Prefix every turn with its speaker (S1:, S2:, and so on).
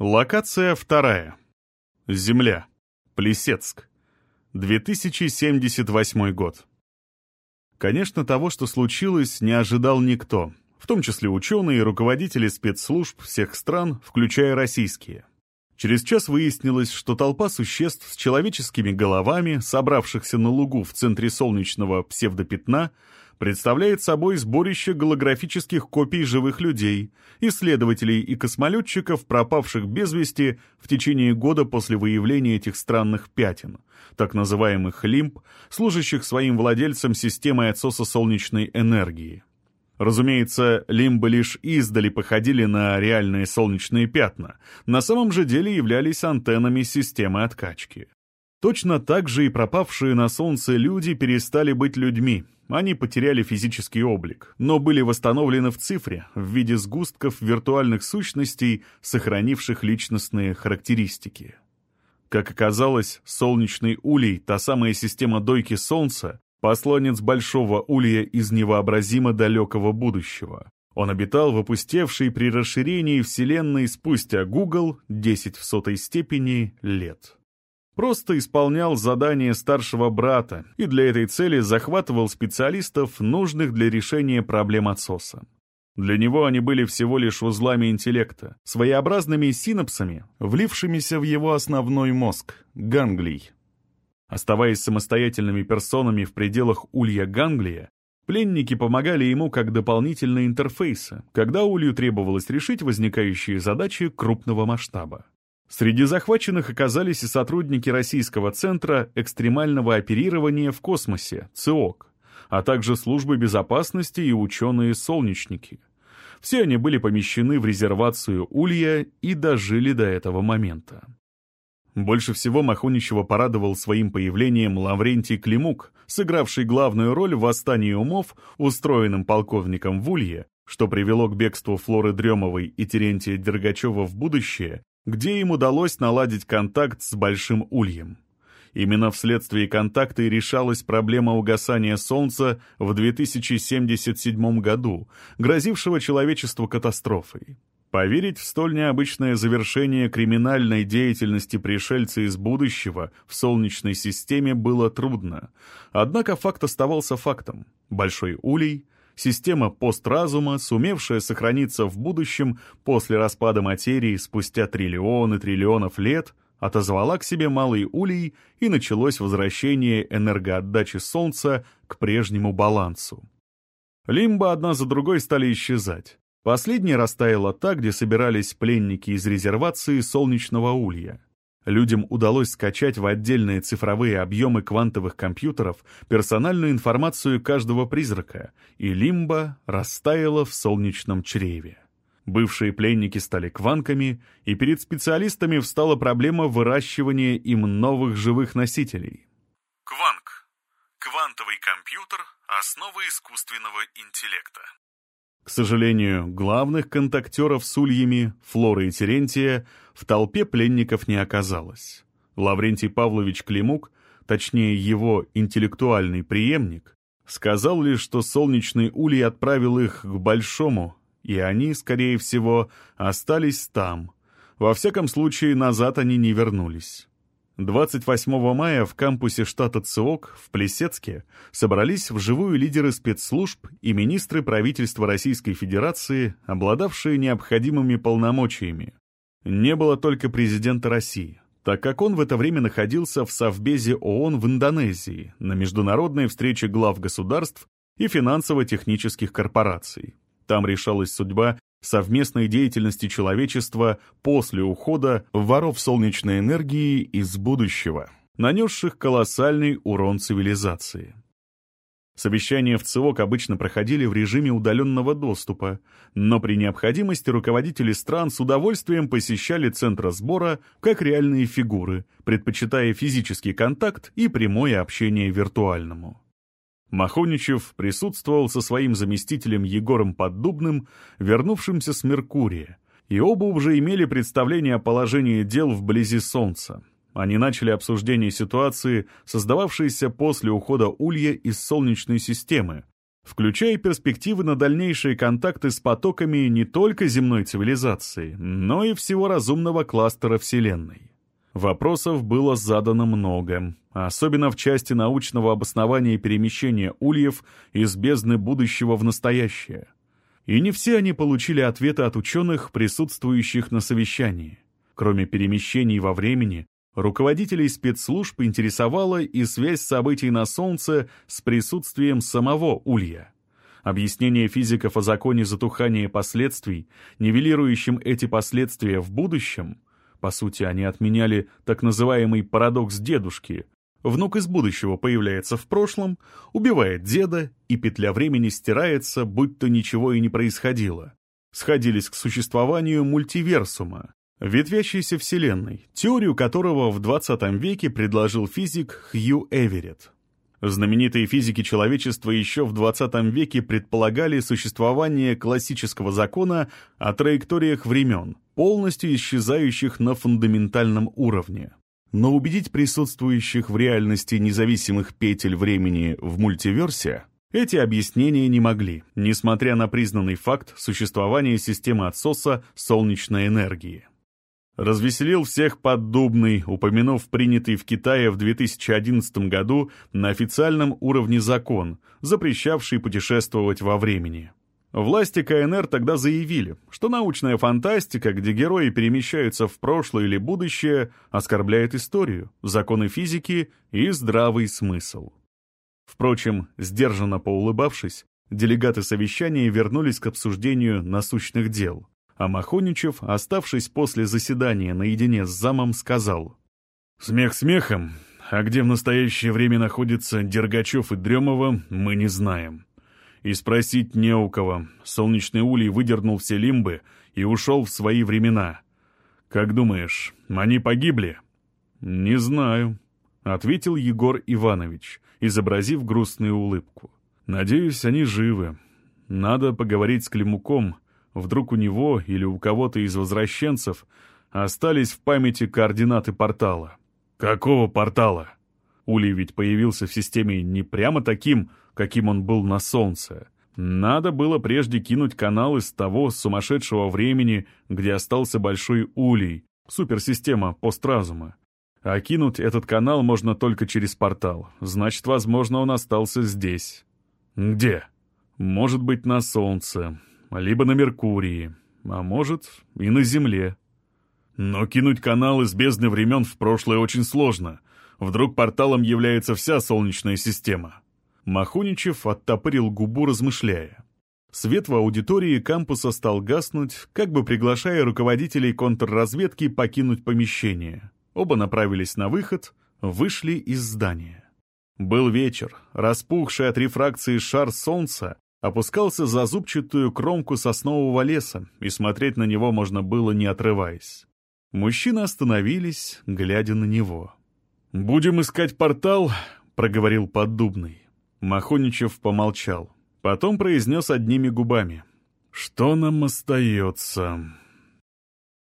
S1: Локация вторая. Земля. Плесецк. 2078 год. Конечно, того, что случилось, не ожидал никто, в том числе ученые и руководители спецслужб всех стран, включая российские. Через час выяснилось, что толпа существ с человеческими головами, собравшихся на лугу в центре солнечного псевдопятна, представляет собой сборище голографических копий живых людей, исследователей и космолетчиков, пропавших без вести в течение года после выявления этих странных пятен, так называемых лимб, служащих своим владельцам системой отсоса солнечной энергии. Разумеется, лимбы лишь издали походили на реальные солнечные пятна, на самом же деле являлись антеннами системы откачки. Точно так же и пропавшие на Солнце люди перестали быть людьми, они потеряли физический облик, но были восстановлены в цифре в виде сгустков виртуальных сущностей, сохранивших личностные характеристики. Как оказалось, солнечный улей, та самая система дойки Солнца, посланец большого улья из невообразимо далекого будущего. Он обитал в опустевшей при расширении Вселенной спустя Google 10 в сотой степени лет просто исполнял задания старшего брата и для этой цели захватывал специалистов, нужных для решения проблем отсоса. Для него они были всего лишь узлами интеллекта, своеобразными синапсами, влившимися в его основной мозг — ганглий. Оставаясь самостоятельными персонами в пределах улья ганглия, пленники помогали ему как дополнительные интерфейсы, когда улью требовалось решить возникающие задачи крупного масштаба. Среди захваченных оказались и сотрудники Российского центра экстремального оперирования в космосе, ЦИОК, а также службы безопасности и ученые-солнечники. Все они были помещены в резервацию Улья и дожили до этого момента. Больше всего Махуничева порадовал своим появлением Лаврентий Климук, сыгравший главную роль в восстании умов, устроенном полковником в Улье, что привело к бегству Флоры Дремовой и Терентия Дергачева в будущее где им удалось наладить контакт с Большим Ульем. Именно вследствие контакта и решалась проблема угасания Солнца в 2077 году, грозившего человечеству катастрофой. Поверить в столь необычное завершение криминальной деятельности пришельца из будущего в Солнечной системе было трудно. Однако факт оставался фактом. Большой Улей — система постразума, сумевшая сохраниться в будущем после распада материи спустя триллионы триллионов лет, отозвала к себе малый улей и началось возвращение энергоотдачи Солнца к прежнему балансу. Лимба одна за другой стали исчезать. Последняя растаяла так, где собирались пленники из резервации Солнечного Улья. Людям удалось скачать в отдельные цифровые объемы квантовых компьютеров персональную информацию каждого призрака, и лимба растаяла в солнечном чреве. Бывшие пленники стали кванками, и перед специалистами встала проблема выращивания им новых живых носителей.
S2: Кванк. Квантовый компьютер – основа искусственного интеллекта.
S1: К сожалению, главных контактеров с ульями, Флоры и Терентия, в толпе пленников не оказалось. Лаврентий Павлович Климук, точнее его интеллектуальный преемник, сказал лишь, что солнечный улей отправил их к Большому, и они, скорее всего, остались там. Во всяком случае, назад они не вернулись. 28 мая в кампусе штата ЦИОК в Плесецке собрались вживую лидеры спецслужб и министры правительства Российской Федерации, обладавшие необходимыми полномочиями. Не было только президента России, так как он в это время находился в Совбезе ООН в Индонезии на международной встрече глав государств и финансово-технических корпораций. Там решалась судьба совместной деятельности человечества после ухода воров солнечной энергии из будущего, нанесших колоссальный урон цивилизации. Совещания в ЦИОК обычно проходили в режиме удаленного доступа, но при необходимости руководители стран с удовольствием посещали центр сбора как реальные фигуры, предпочитая физический контакт и прямое общение виртуальному. Махоничев присутствовал со своим заместителем Егором Поддубным, вернувшимся с Меркурия, и оба уже имели представление о положении дел вблизи Солнца. Они начали обсуждение ситуации, создававшейся после ухода Улья из Солнечной системы, включая перспективы на дальнейшие контакты с потоками не только земной цивилизации, но и всего разумного кластера Вселенной. Вопросов было задано много, особенно в части научного обоснования перемещения ульев из бездны будущего в настоящее. И не все они получили ответы от ученых, присутствующих на совещании. Кроме перемещений во времени, руководителей спецслужб интересовала и связь событий на Солнце с присутствием самого Улья. Объяснение физиков о законе затухания последствий, нивелирующим эти последствия в будущем, по сути, они отменяли так называемый парадокс дедушки. Внук из будущего появляется в прошлом, убивает деда, и петля времени стирается, будто ничего и не происходило. Сходились к существованию мультиверсума, ветвящейся вселенной, теорию которого в 20 веке предложил физик Хью Эверетт. Знаменитые физики человечества еще в 20 веке предполагали существование классического закона о траекториях времен, полностью исчезающих на фундаментальном уровне. Но убедить присутствующих в реальности независимых петель времени в мультиверсе эти объяснения не могли, несмотря на признанный факт существования системы отсоса солнечной энергии. Развеселил всех поддубный, упомянув принятый в Китае в 2011 году на официальном уровне закон, запрещавший путешествовать во времени. Власти КНР тогда заявили, что научная фантастика, где герои перемещаются в прошлое или будущее, оскорбляет историю, законы физики и здравый смысл. Впрочем, сдержанно поулыбавшись, делегаты совещания вернулись к обсуждению насущных дел а Махоничев, оставшись после заседания наедине с замом, сказал. «Смех смехом, а где в настоящее время находятся Дергачев и Дремова, мы не знаем. И спросить не у кого. Солнечный улей выдернул все лимбы и ушел в свои времена. Как думаешь, они погибли?» «Не знаю», — ответил Егор Иванович, изобразив грустную улыбку. «Надеюсь, они живы. Надо поговорить с Климуком» Вдруг у него или у кого-то из возвращенцев остались в памяти координаты портала. Какого портала? Улей ведь появился в системе не прямо таким, каким он был на Солнце. Надо было прежде кинуть канал из того сумасшедшего времени, где остался Большой Улей, суперсистема постразума. А кинуть этот канал можно только через портал. Значит, возможно, он остался здесь. Где? Может быть, на Солнце либо на Меркурии, а может и на Земле. Но кинуть канал из бездны времен в прошлое очень сложно. Вдруг порталом является вся Солнечная система. Махуничев оттопырил губу, размышляя. Свет в аудитории кампуса стал гаснуть, как бы приглашая руководителей контрразведки покинуть помещение. Оба направились на выход, вышли из здания. Был вечер, распухший от рефракции шар солнца опускался за зубчатую кромку соснового леса, и смотреть на него можно было, не отрываясь. Мужчины остановились, глядя на него. «Будем искать портал», — проговорил Поддубный. Махоничев помолчал. Потом произнес одними губами. «Что нам остается?»